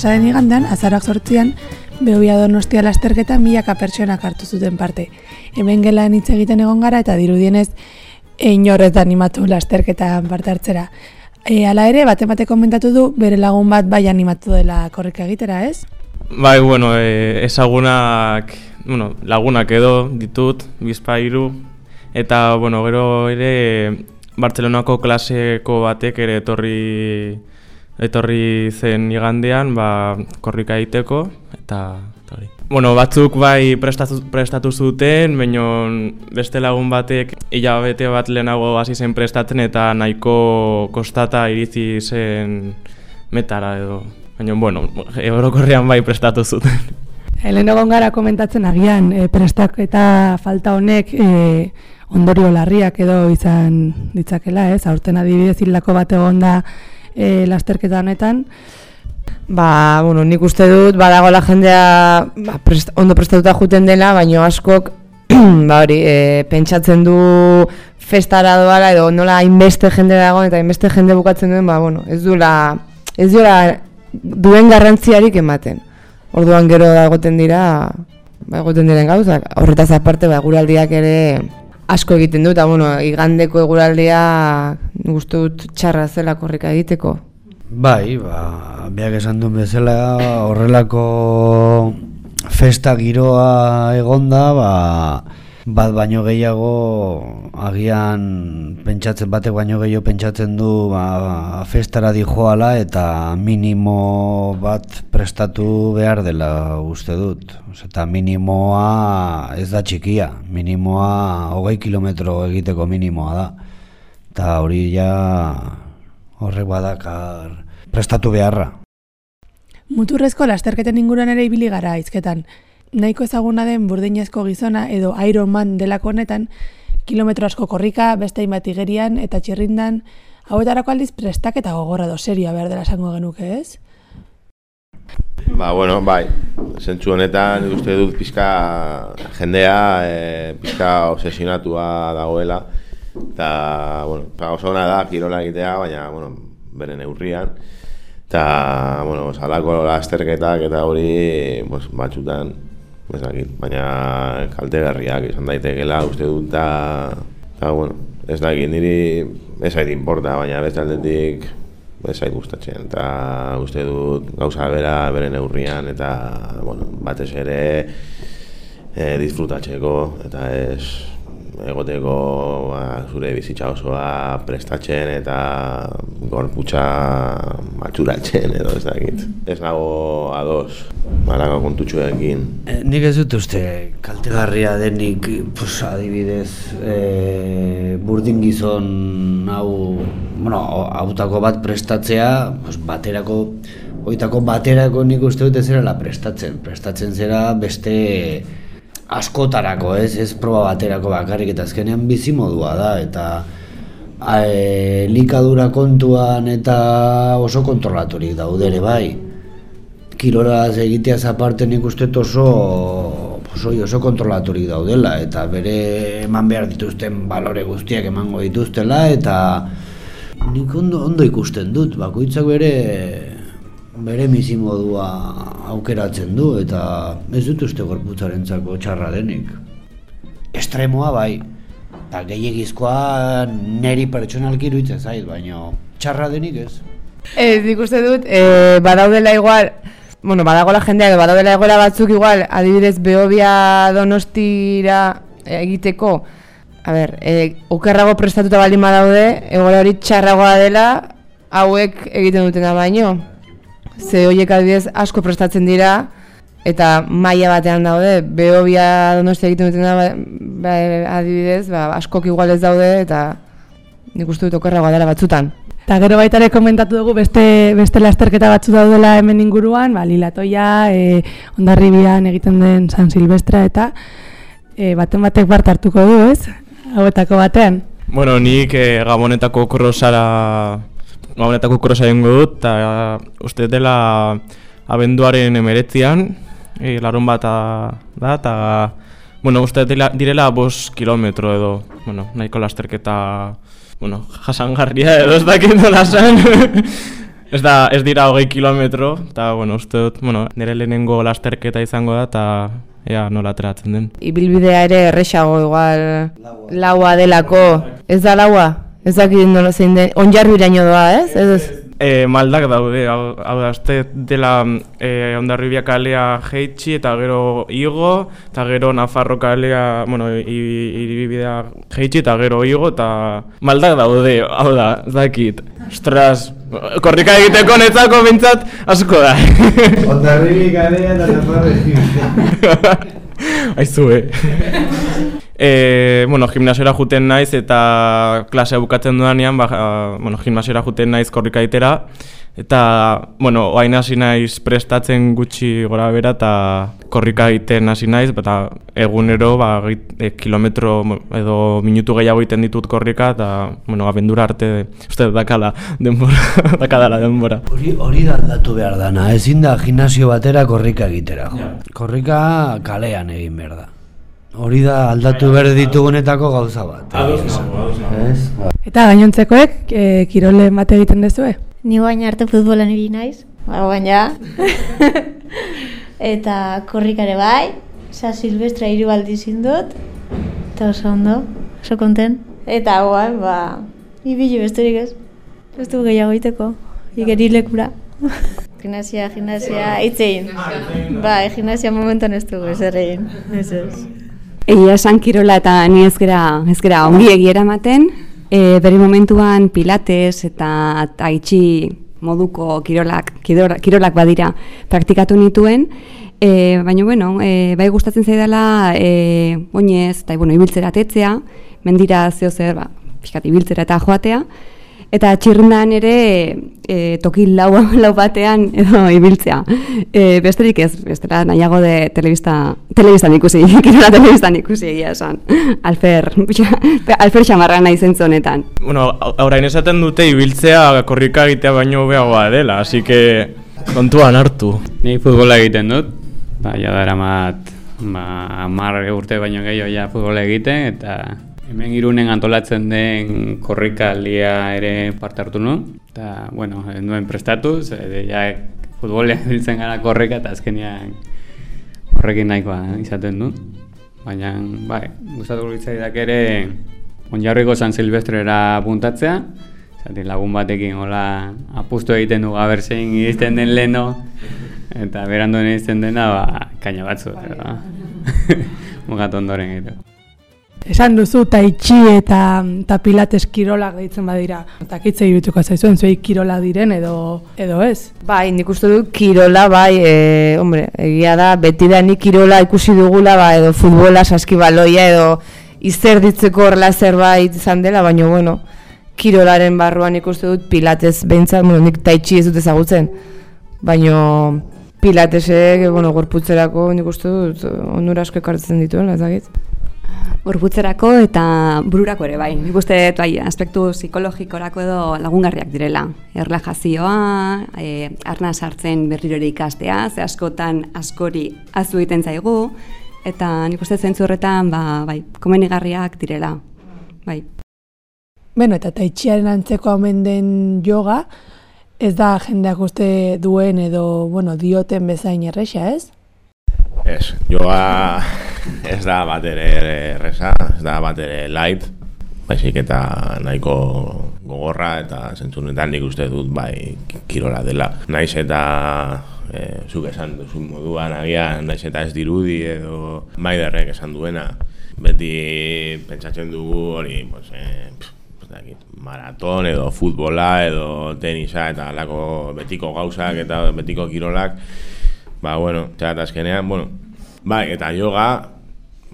pasaden igandan, azarak sortzian, Behobia donostia lasterketa milaka pertsonak hartu zuten parte. Hemen gelan hitz egiten egon gara eta dirudienez inorrez animatu lasterketa parte hartzera. E, ala ere, bate bate komentatu du, bere lagun bat bai animatu dela korrika egitera, ez? Bai, bueno, e, ezagunak, bueno, lagunak edo ditut, bizpa iru, eta, bueno, gero ere, Bartzelonako klaseko batek ere etorri etorri zen igandean, ba, korrika egiteko, eta hori. Bueno, batzuk bai prestatu, prestatu zuten, baina beste lagun batek hilabete bat lehenago hasi zen prestatzen eta nahiko kostata irizi zen metara edo. Baina, bueno, eurokorrean bai prestatu zuten. Helen egon gara komentatzen agian, e, prestak eta falta honek e, ondorio larriak edo izan ditzakela, ez? Aurten adibidez hildako bat egon da e, lasterketa honetan. Ba, bueno, nik uste dut, badago la jendea ba, prest, ondo prestatuta juten dela, baino askok, ba hori, e, pentsatzen du festara doala edo nola hainbeste jende dago eta hainbeste jende bukatzen duen, ba, bueno, ez duela, ez duela duen garrantziarik ematen. Orduan gero dagoten dira, ba, egoten diren gauzak. Horretaz aparte, ba, guraldiak ere asko egiten dut, eta bueno, igandeko eguraldia guztu dut txarra zela korrika egiteko. Bai, ba, biak esan duen bezala horrelako festa giroa egonda, ba, bat baino gehiago agian pentsatzen batek baino gehiago pentsatzen du ba, festara dijoala eta minimo bat prestatu behar dela uste dut. Eta minimoa ez da txikia, minimoa hogei kilometro egiteko minimoa da. Eta hori ja horrek badakar prestatu beharra. Muturrezko lasterketen inguruan ere ibili gara izketan nahiko ezaguna den burdinezko gizona edo Iron Man delako honetan, kilometro asko korrika, beste hainbat igerian eta txirrindan, hauetarako aldiz prestak eta gogorra do serioa behar dela esango genuke, ez? Ba, bueno, bai, zentzu honetan uste dut pizka jendea, e, pizka obsesionatua dagoela, eta, bueno, oso hona da, kirola egitea, baina, bueno, bere neurrian, eta, bueno, salako lasterketak eta hori, pues, batxutan, ez dakit, baina kaltegarriak izan daitekela uste dut eta, eta bueno, ez dakit, niri ez zait inporta, baina beste aldetik ez zait gustatzen, eta uste dut gauza bera bere neurrian, eta bueno, batez ere e, disfrutatzeko, eta ez egoteko ba, zure bizitza osoa prestatzen eta gorputza matxuratzen edo ez dakit. Ez nago ados, malako kontutxoekin. E, nik ez dut uste kaltegarria denik, pues, adibidez, e, burdin gizon hau, bueno, hautako bat prestatzea, pues, baterako, oitako baterako nik uste dut ez zera prestatzen. Prestatzen zera beste askotarako, ez, ez proba baterako bakarrik eta azkenean bizi modua da eta e, likadura kontuan eta oso kontrolaturik daude ere bai. Kiloraz egiteaz aparte nik uste oso oso, oso kontrolaturik daudela eta bere eman behar dituzten balore guztiak emango dituztela eta nik ondo, ondo ikusten dut, bakoitzak bere bere bizi modua aukeratzen du eta ez dut uste gorputzarentzako txarra denik. Estremoa bai, eta gehiagizkoa neri pertsonalki iruditzen zait, baina txarra denik ez. Ez, nik uste dut, e, badaudela igual, bueno, badagola jendeak, badaudela egola batzuk igual, adibidez, behobia donostira egiteko, a ber, e, okerrago prestatuta baldin badaude, egola hori txarragoa dela, hauek egiten dutena baino ze horiek adibidez asko prestatzen dira eta maila batean daude behobia donostia egiten duten da ba, ba, adibidez ba, askok igual ez daude eta nik uste dut okerra dela batzutan Eta gero baita ere komentatu dugu beste, beste lasterketa batzu daudela hemen inguruan, ba, lilatoia, e, ondarribian egiten den San Silvestra eta e, baten batek bart hartuko du, ez? Hauetako batean. Bueno, nik e, Gabonetako krosara gabonetako krosa egingo dut, eta uste dela abenduaren emeretzian, e, larun bat da, eta bueno, uste dela, direla bos kilometro edo, bueno, nahiko lasterketa, bueno, jasangarria edo ez dakit nola zen. ez da, ez dira hogei kilometro, eta, bueno, uste dut, bueno, nire lehenengo lasterketa izango da, eta ea nola ateratzen den. Ibilbidea ere erresago igual laua delako. Ez da laua? Ez dakit nola zein den. Onjarbiraino doa, ez? Ez ez. E, maldak daude, hau, hau da, azte dela e, ondarribia kalea jeitsi eta gero igo, eta gero Nafarro kalea, bueno, iribidea jeitsi eta gero igo, eta maldak daude, hau da, ez dakit. Ostras, korrika egiteko netzako bintzat asko da. Ondarribia kalea eta Nafarro Aizu, eh? e, bueno, gimnasiora juten naiz eta klasea bukatzen dudanean, ba, bueno, gimnasiora juten naiz korrika itera, eta, bueno, oain hasi naiz prestatzen gutxi gora bera eta korrika egiten hasi naiz, eta egunero, ba, e, kilometro edo minutu gehiago egiten ditut korrika, eta, bueno, abendura arte, uste, dakala denbora, dakadala denbora. Hori, hori da aldatu behar dana, ezin da gimnasio batera korrika egitera, jo. Korrika kalean egin behar da. Hori da aldatu behar ditugunetako gauza bat. Ez? Eta gainontzekoek, e, kirole bat egiten dezue? Ni baina arte futbolan iri naiz, ba, baina. eta korrikare bai, sa silvestra hiru aldi zindut, eta oso ondo, oso konten. Eta guai, ba, ibili besterik ez. Ez du gehiago iteko, igeri lekura. gimnasia, gimnasia, itzein. Ba, gimnasia momentan ez dugu ez egin, ez ez. Egia esan kirola eta ni ez gera, ez gera ongi egiera ematen, e, bere momentuan pilates eta taitxi moduko kirolak, kirolak badira praktikatu nituen, e, baina bueno, e, bai gustatzen zaidala e, oinez eta bueno, ibiltzera tetzea, mendira zeo zer, ba, pixkat, ibiltzera eta joatea, Eta txirrendan ere e, toki lau, lau batean edo ibiltzea. E, besterik ez, bestera nahiago de telebista, telebistan ikusi, kirola telebistan ikusi egia esan. Alfer, alfer xamarra nahi zentzu honetan. Bueno, aurain esaten dute ibiltzea korrika egitea baino beagoa dela, así que kontuan hartu. Ni futbola egiten dut, ba, jada eramat, ba, mar urte baino gehiago ja futbola egiten, eta Hemen irunen antolatzen den korrikalia ere parte hartu nu. Eta, bueno, nuen prestatu, ze ja futbolea biltzen gara korrika eta azkenian horrekin nahikoa izaten du. Baina, bai, gustatu gitzaidak ere onjarriko San Silvestrera puntatzea. Zati lagun batekin hola apustu egiten du gaber zein izten den leno. Eta berandu izten dena, ba, kaina batzu. Mugat ondoren egiteko. Esan duzu taitxi eta, eta pilates kirolak deitzen badira. Eta kitze irituko zaizuen, zuei kirola diren edo edo ez? Bai, nik uste dut kirola, bai, e, hombre, egia da, beti da nik kirola ikusi dugula, ba, edo futbola, saskibaloia, edo izer ditzeko horrela zerbait izan dela, baina, bueno, kirolaren barruan nik uste dut pilates behintzat, bueno, nik taitxi ez dut ezagutzen, baina pilatesek, bueno, gorputzerako nik uste dut onura asko ekartzen dituen, ez Gorputzerako eta bururako ere bai. Nik uste bai, aspektu psikologikorako edo lagungarriak direla. Erlajazioa, e, arna sartzen berriro ere ikastea, ze askotan askori azu egiten zaigu, eta nik uste zentzu horretan ba, bai, komenigarriak direla. Bai. Beno, eta taitxiaren antzeko omen den yoga, ez da jendeak uste duen edo bueno, dioten bezain erresa, ez? Ez, joa ez da bat ere erresa, ez da bat ere light, baizik eta nahiko gogorra eta zentzunetan nik uste dut bai kirola dela. Naiz eta e, zuk esan duzu moduan agian, naiz eta ez dirudi edo maiderrek esan duena. Beti pentsatzen dugu hori, pues, e, maraton edo futbola edo tenisa eta alako betiko gauzak eta betiko kirolak Ba, bueno, txat azkenean, bueno, bai, eta yoga,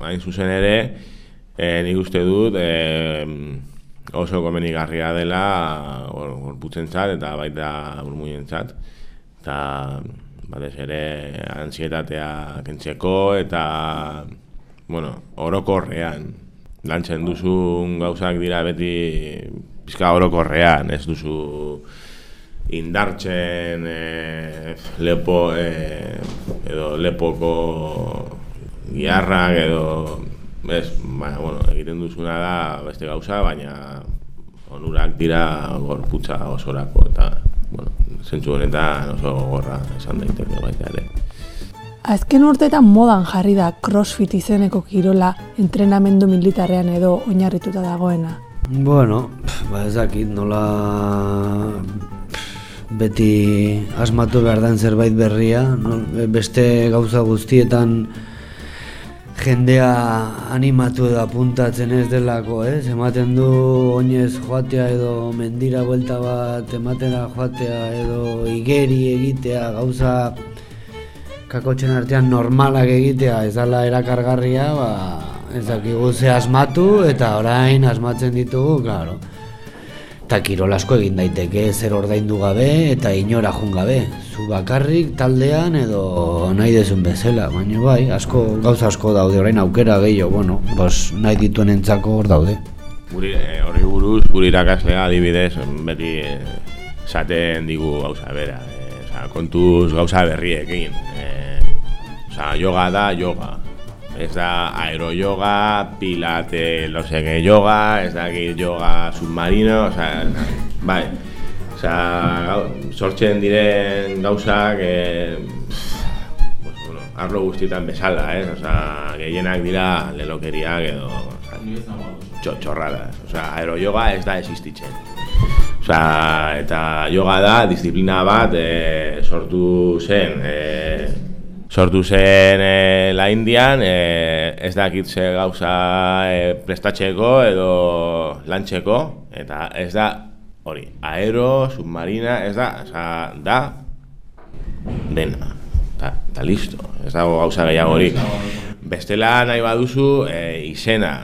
hain zuzen ere, e, nik uste dut, e, oso komenigarria dela gorputzen zat, eta baita urmuien zat, eta batez ere ansietatea kentzeko, eta, bueno, orokorrean, lantzen duzun gauzak dira beti pizka orokorrean, ez duzu indartzen e, lepo e, edo lepoko giarrak edo ez, baina, bueno, egiten duzuna da beste gauza, baina onurak dira gorputza osorako eta bueno, zentzu honetan oso gogorra esan daiteke baita ere. Azken urteetan modan jarri da crossfit izeneko kirola entrenamendu militarrean edo oinarrituta dagoena. Bueno, ba ez dakit nola beti asmatu behar den zerbait berria, no? beste gauza guztietan jendea animatu edo apuntatzen ez delako, ez? Ematen du oinez joatea edo mendira buelta bat ematera joatea edo igeri egitea gauza kakotxen artean normalak egitea ez dala erakargarria, ba, ez dakigu ze asmatu eta orain asmatzen ditugu, claro. Eta kirol asko egin daiteke zer ordaindu gabe eta inora jun gabe. Zu bakarrik taldean edo nahi dezun bezala, baina bai, asko, gauza asko daude orain aukera gehiago, bueno, bos, nahi dituen entzako hor daude. Guri, eh, horri buruz, guri irakaslea adibidez, beti eh, esaten digu gauza bera. Eh, oza, kontuz gauza berriekin. Eh, oza, yoga da, yoga. Ez da aeroyoga, pilate, no sé qué yoga, ez da yoga submarino, o sea, bai. O sea, sortzen diren gauzak, eh, pues, bueno, arlo guztietan bezala, eh? O sea, gehienak dira lelokeriak edo o sea. O sea, aeroyoga ez da existitzen. Osea, eta yoga da disiplina bat e, sortu zen e, sortu zen e, la Indian e, ez dakit ze gauza e, prestatzeko edo lantxeko eta ez da hori, aero, submarina, ez da, osea, da dena, eta, listo, ez dago gauza hori. Bestela nahi baduzu e, izena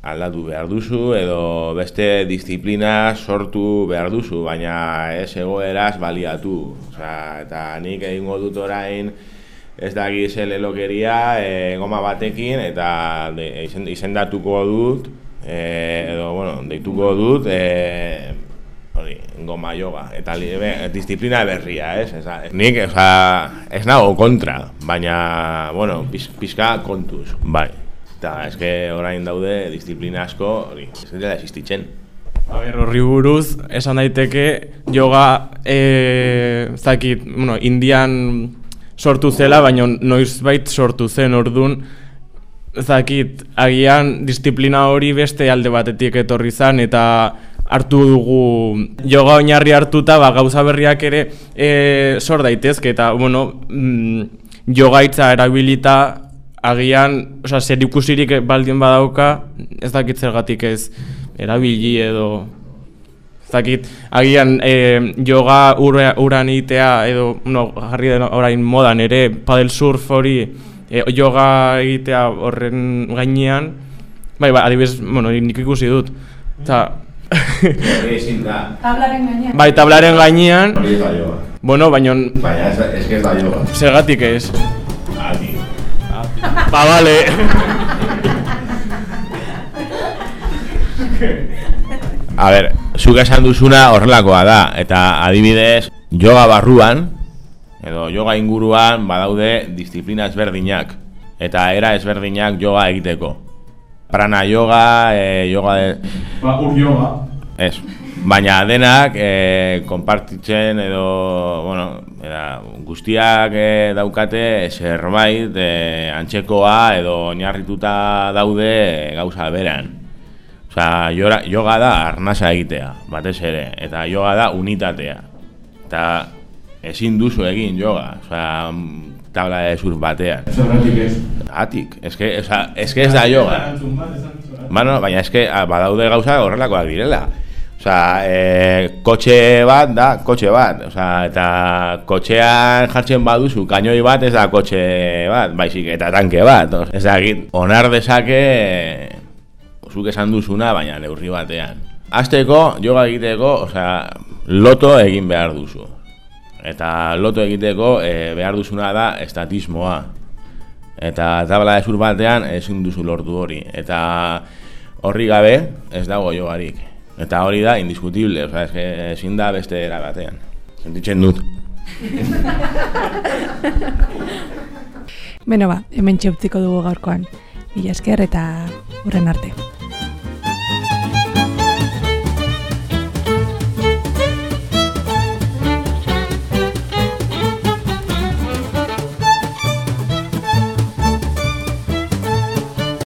aldatu behar duzu edo beste disiplina sortu behar duzu, baina ez egoeraz baliatu. Osea, eta nik egingo dut orain ez da gize lelokeria e, goma batekin eta de, izen, izendatuko dut e, edo, bueno, deituko dut e, hori, goma yoga eta li, be, disiplina berria, ez? ez da, nik, osea, ez nago kontra, baina, bueno, piz, pizka kontuz, bai. Eta eske orain daude disiplina asko, hori, ez dela existitzen. A ber, horri buruz, esan daiteke, yoga, e, zakit, bueno, indian sortu zela, baina noizbait sortu zen, ordun zakit, agian disiplina hori beste alde batetik etorri zan, eta hartu dugu yoga oinarri hartuta, ba, gauza berriak ere e, sor daitezke, eta, bueno, mm, yoga hitza erabilita, agian, osea, zer ikusirik baldin badauka, ez dakit zergatik ez erabili edo ez dakit, agian e, yoga ura, uran egitea edo no, jarri den orain modan ere paddle surf hori e, yoga egitea horren gainean bai, bai, adibidez, bueno, nik ikusi dut eta. Tablaren gainean. bai, tablaren gainean Hori bueno, baina Baina ez, ez que ez da yoga. zergatik ez Ati. ba, bale A ber, zuk esan duzuna horrelakoa da, eta adibidez, yoga barruan, edo yoga inguruan badaude disiplina ezberdinak, eta era ezberdinak yoga egiteko. Prana yoga, e, yoga de... ba, ur yoga Ez, baina denak e, konpartitzen edo, bueno, eta guztiak e, daukate zerbait e, antzekoa edo oinarrituta daude e, gauza beran. Osea, yoga, da arnasa egitea, batez ere, eta yoga da unitatea. Eta ezin duzu egin yoga, osea, tabla de surf batean. zergatik ez Atik, eske, osea, eske ez da yoga. Bueno, baina eske ah, badaude gauza horrelakoak direla. Osea, e, kotxe bat da, kotxe bat. Osea, eta kotxean jartzen baduzu, kainoi bat ez da kotxe bat, baizik eta tanke bat. Os, ez da, onar dezake, zuk esan duzuna, baina neurri batean. Azteko, yoga egiteko, osea, loto egin behar duzu. Eta loto egiteko e, behar duzuna da estatismoa. Eta tabla de sur batean ezin duzu lortu hori. Eta horri gabe ez dago jogarik. Eta hori da indiskutible, osea, eske ezin da beste era batean. Sentitzen dut. Beno ba, hemen txeutziko dugu gaurkoan. Mila esker eta hurren arte.